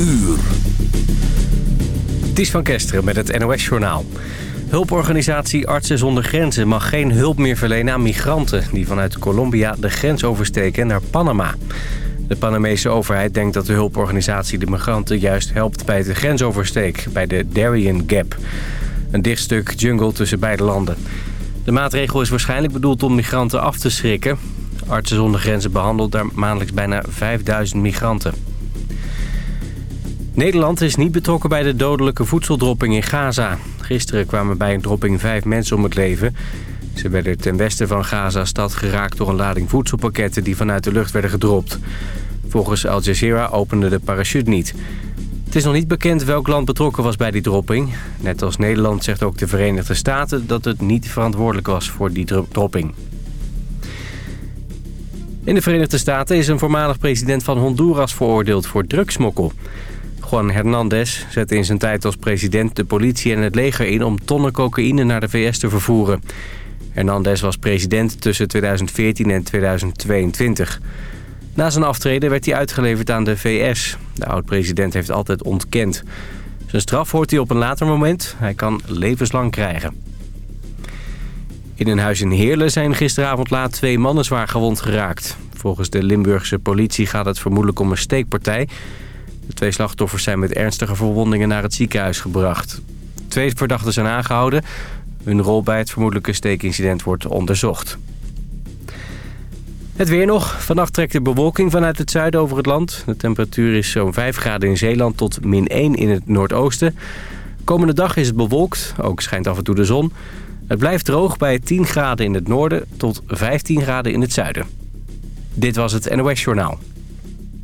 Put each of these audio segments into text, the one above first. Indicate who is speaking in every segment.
Speaker 1: uur.
Speaker 2: Ties van Kesteren met het NOS-journaal. Hulporganisatie Artsen zonder Grenzen mag geen hulp meer verlenen aan migranten... die vanuit Colombia de grens oversteken naar Panama. De Panamese overheid denkt dat de hulporganisatie de migranten juist helpt bij de grensoversteek... bij de Darien Gap. Een dicht stuk jungle tussen beide landen. De maatregel is waarschijnlijk bedoeld om migranten af te schrikken. Artsen zonder Grenzen behandelt daar maandelijks bijna 5000 migranten. Nederland is niet betrokken bij de dodelijke voedseldropping in Gaza. Gisteren kwamen bij een dropping vijf mensen om het leven. Ze werden ten westen van Gaza-stad geraakt door een lading voedselpakketten... die vanuit de lucht werden gedropt. Volgens Al Jazeera opende de parachute niet. Het is nog niet bekend welk land betrokken was bij die dropping. Net als Nederland zegt ook de Verenigde Staten... dat het niet verantwoordelijk was voor die dropping. In de Verenigde Staten is een voormalig president van Honduras veroordeeld voor drugsmokkel. Juan Hernandez zette in zijn tijd als president de politie en het leger in... om tonnen cocaïne naar de VS te vervoeren. Hernandez was president tussen 2014 en 2022. Na zijn aftreden werd hij uitgeleverd aan de VS. De oud-president heeft altijd ontkend. Zijn straf hoort hij op een later moment. Hij kan levenslang krijgen. In een huis in Heerlen zijn gisteravond laat twee mannen zwaar gewond geraakt. Volgens de Limburgse politie gaat het vermoedelijk om een steekpartij... De twee slachtoffers zijn met ernstige verwondingen naar het ziekenhuis gebracht. Twee verdachten zijn aangehouden. Hun rol bij het vermoedelijke steekincident wordt onderzocht. Het weer nog. Vannacht trekt de bewolking vanuit het zuiden over het land. De temperatuur is zo'n 5 graden in Zeeland tot min 1 in het noordoosten. Komende dag is het bewolkt. Ook schijnt af en toe de zon. Het blijft droog bij 10 graden in het noorden tot 15 graden in het zuiden. Dit was het NOS Journaal.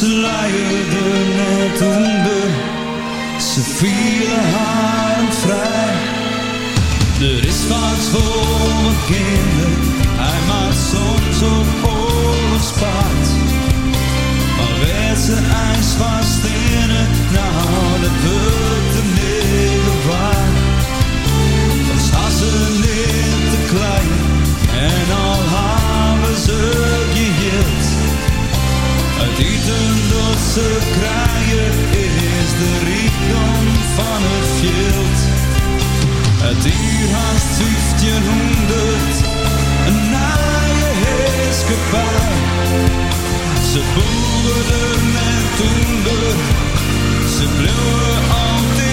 Speaker 3: Ze leiden net onder, ze vielen haar vrij. Er is wat voor mijn kinderen, hij maakt soms op oorlogspaard. Maar werd ze ijs vast in het, nou dat wordt de middel waar. Dan staan ze niet te klein en al hebben ze geheeld. Het krijgen is de rijkdom van het veld. Het uur haast 1500, een naaie heerskepaar. Ze boeren en toender, ze bleven altijd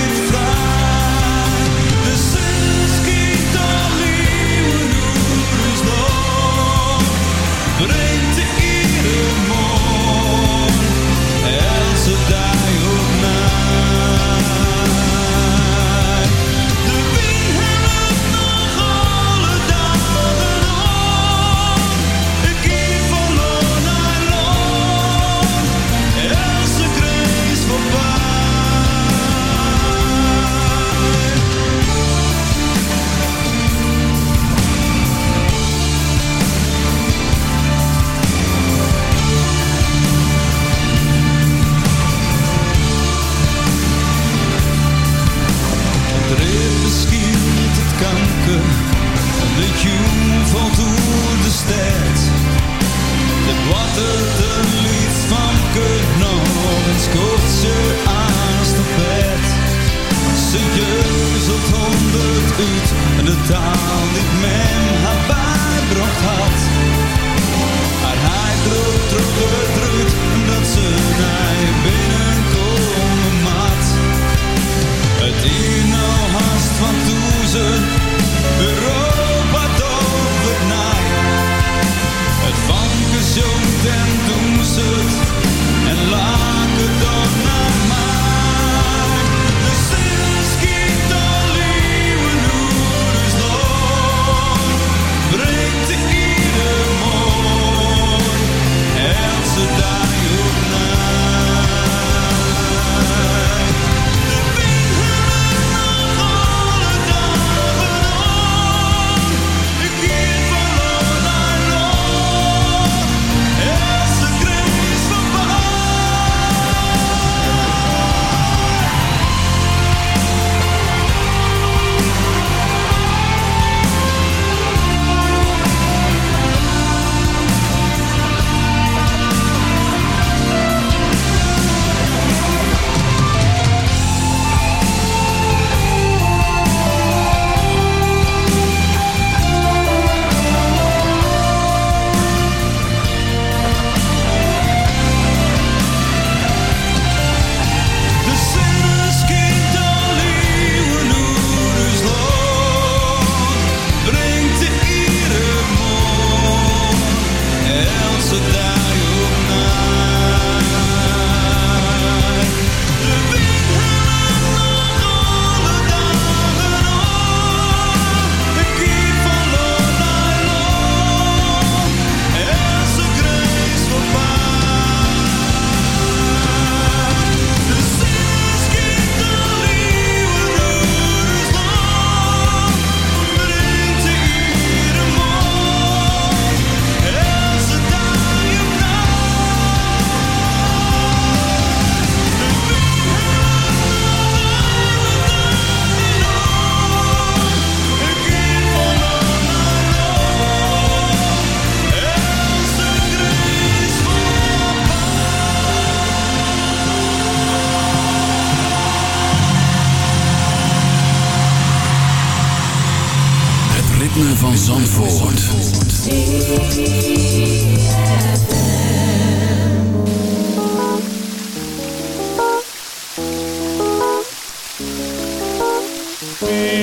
Speaker 4: free.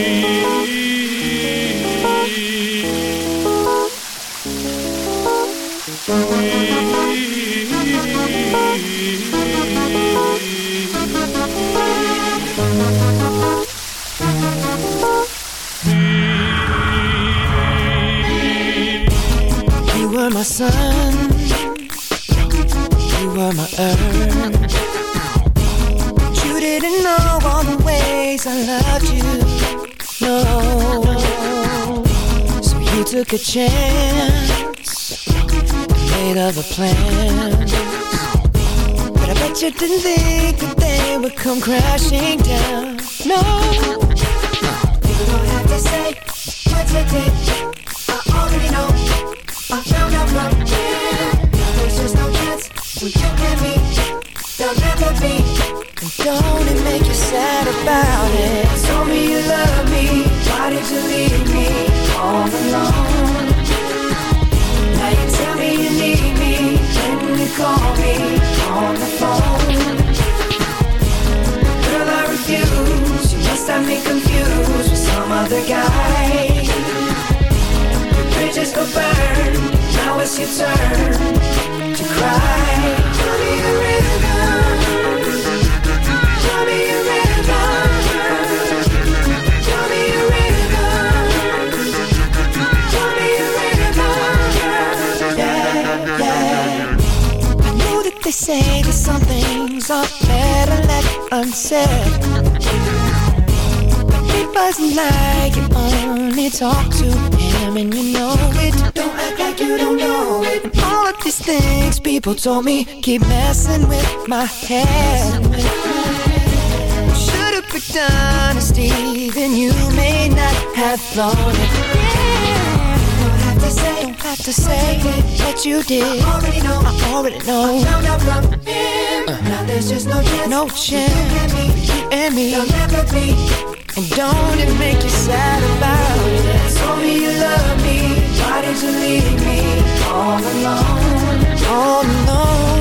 Speaker 4: A chance, made other plans. But I bet you didn't think that they would come crashing down. No, you don't have to say what you did. I already know. I found out from here. There's just no chance when you and me. There'll never be. And don't it make you sad about it? Told me you love me. Why did you leave me all alone? Now you tell me you need me. When you call me on the phone. Girl, I refuse. You must have me confused with some other guy bridges go burn. Now it's your turn to cry. Tell me a river. Say that some things are better left unsaid. It wasn't like you only talk to him and you know it. Don't act like you don't know it. And all of these things people told me keep messing with my head. Should've honesty, then you may not have thought it. Yeah. Don't have to say, don't have to say what you did. I already know. I already know. I found out from him. Now there's just no chance. No chance. You and me. You There'll never be. And don't it make you sad about it? Told me you love me. Why did you leave me all alone? All alone.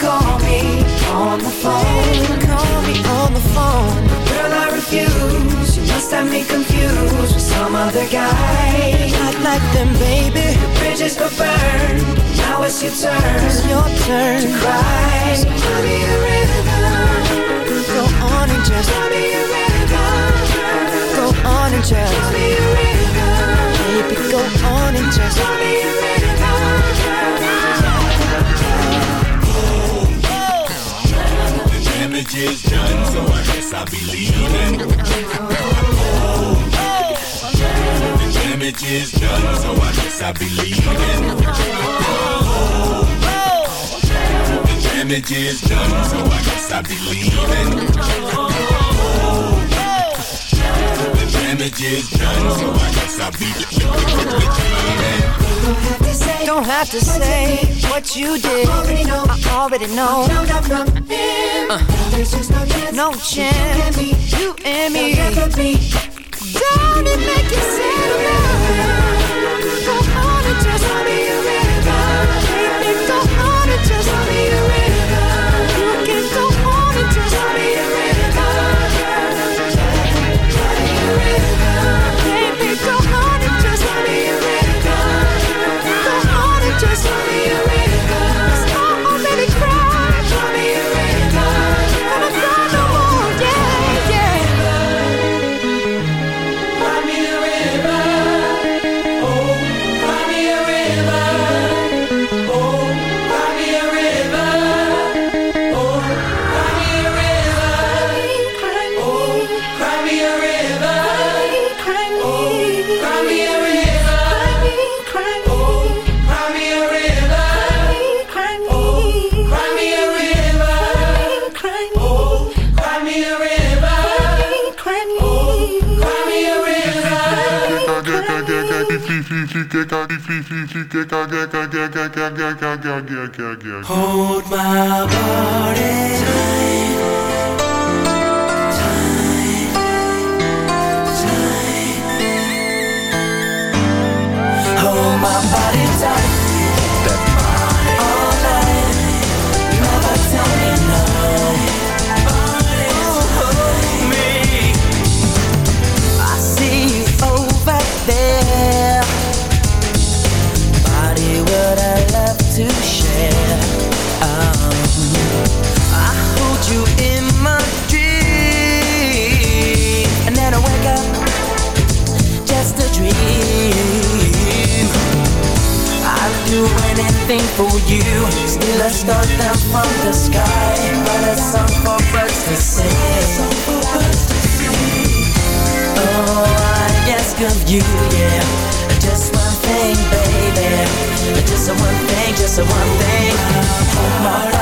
Speaker 4: Call me on the phone. Call me on the phone. Girl, I refuse. You must have me confused with some other guy. Not like them, baby. The bridges go burn. Now it's your turn. It's your turn to cry. So tell me a river. Go on and just tell me a river. Go on and just tell me a river. Baby, go on and just tell me a
Speaker 3: The damage is done, so I guess I'll be leaving. The damage is done, so I guess I'll be leaving. The damage is done, so I guess I'll be leaving. Be.
Speaker 4: Don't have to say what you did. I already know. Know. Uh, no chance. You and me. Don't it make you sad? Go on and just me a river. Go on and just fi fi fi Just a
Speaker 5: one thing, just a one thing.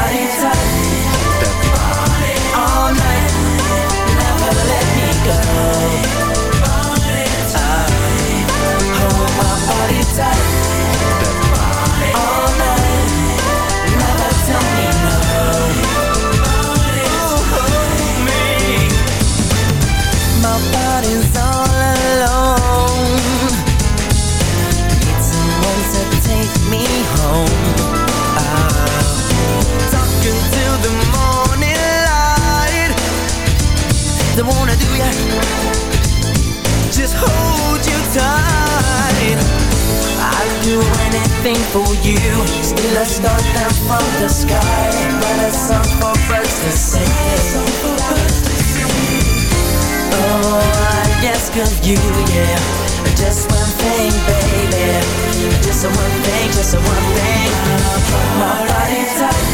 Speaker 5: Anything for you. Still a star down from the sky, but a song for birds to sing. Oh, I ask you, yeah. Just one thing, baby. Just one thing, just one thing. My body tight.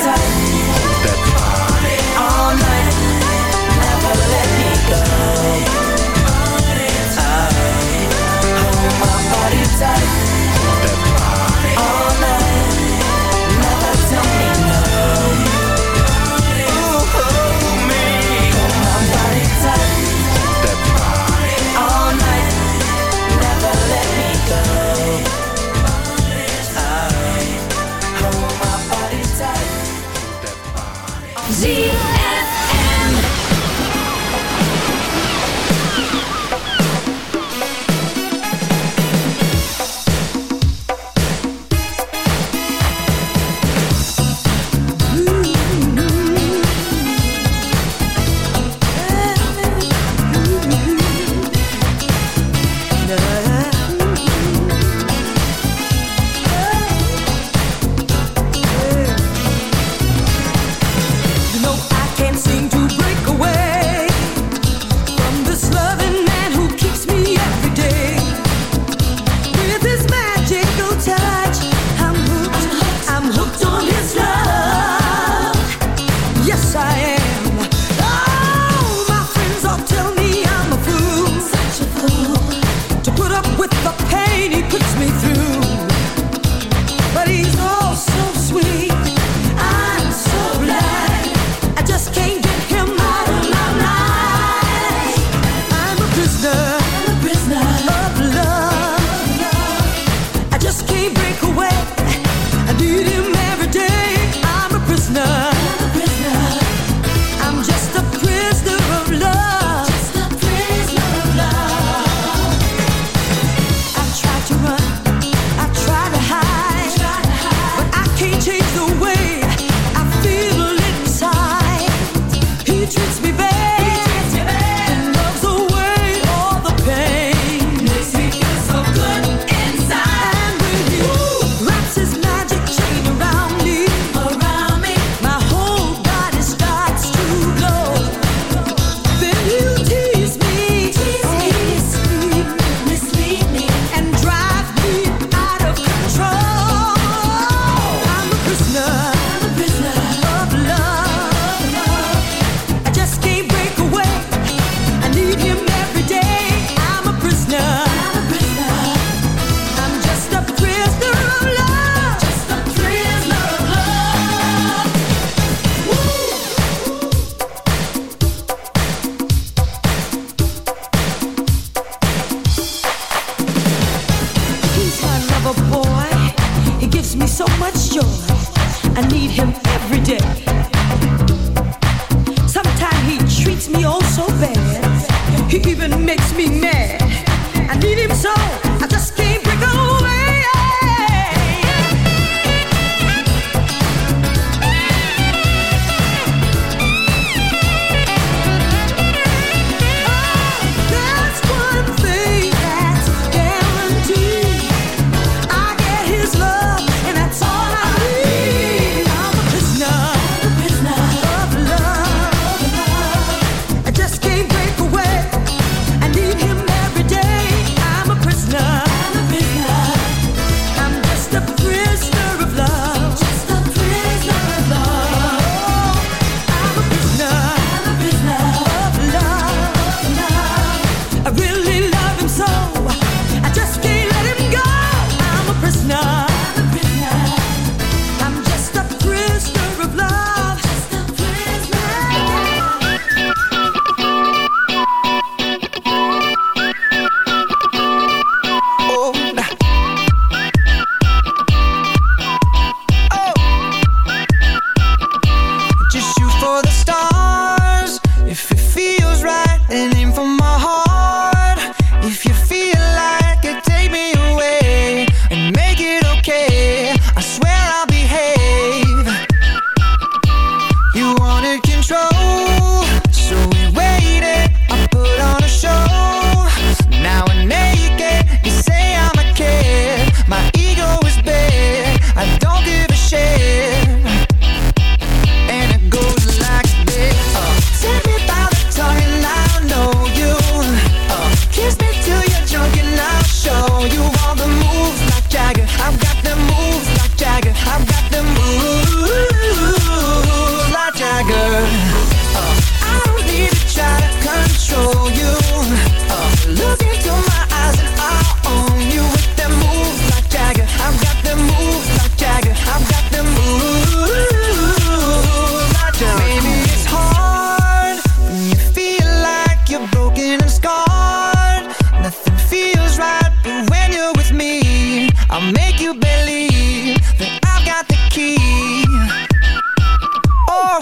Speaker 6: ZFM.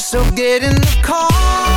Speaker 7: So get
Speaker 4: in the car.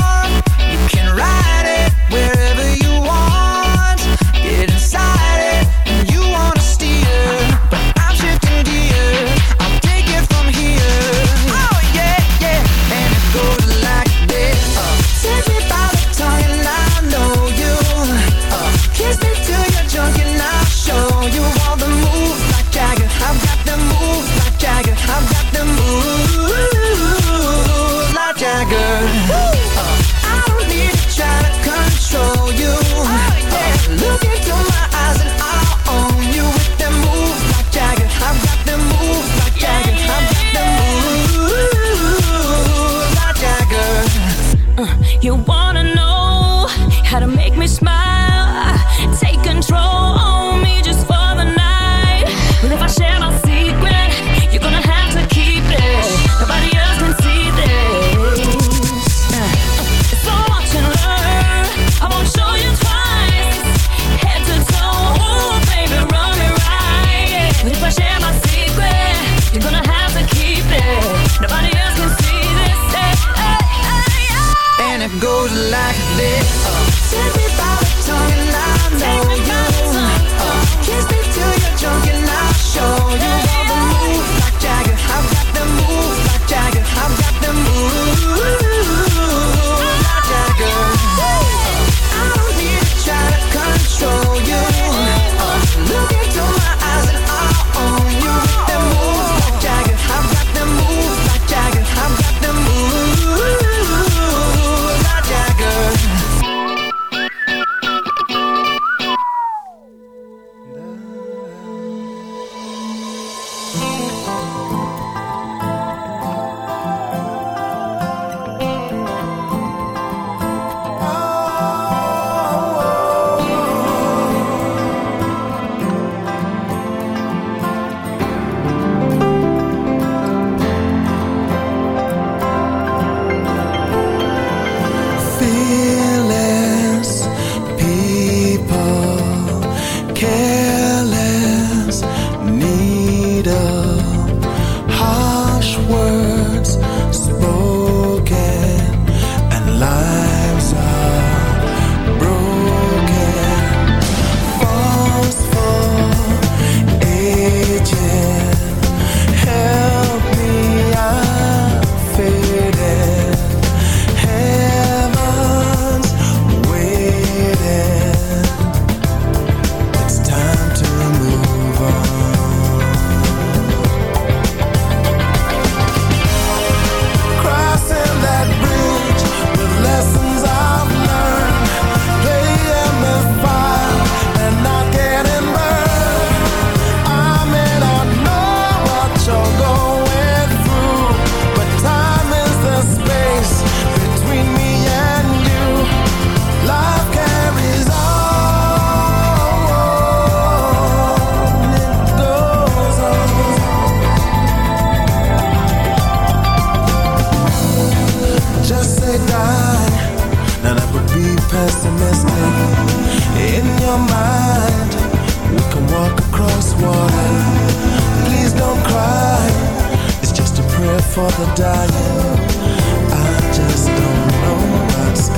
Speaker 4: I
Speaker 8: just
Speaker 4: don't
Speaker 9: know what's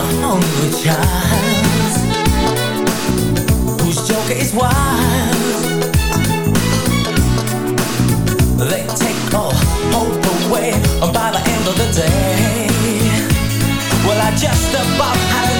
Speaker 5: your only child Whose joker is wild They take all hope away By the end of the day Well, I just about had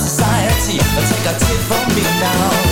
Speaker 5: society Take a tip from me now.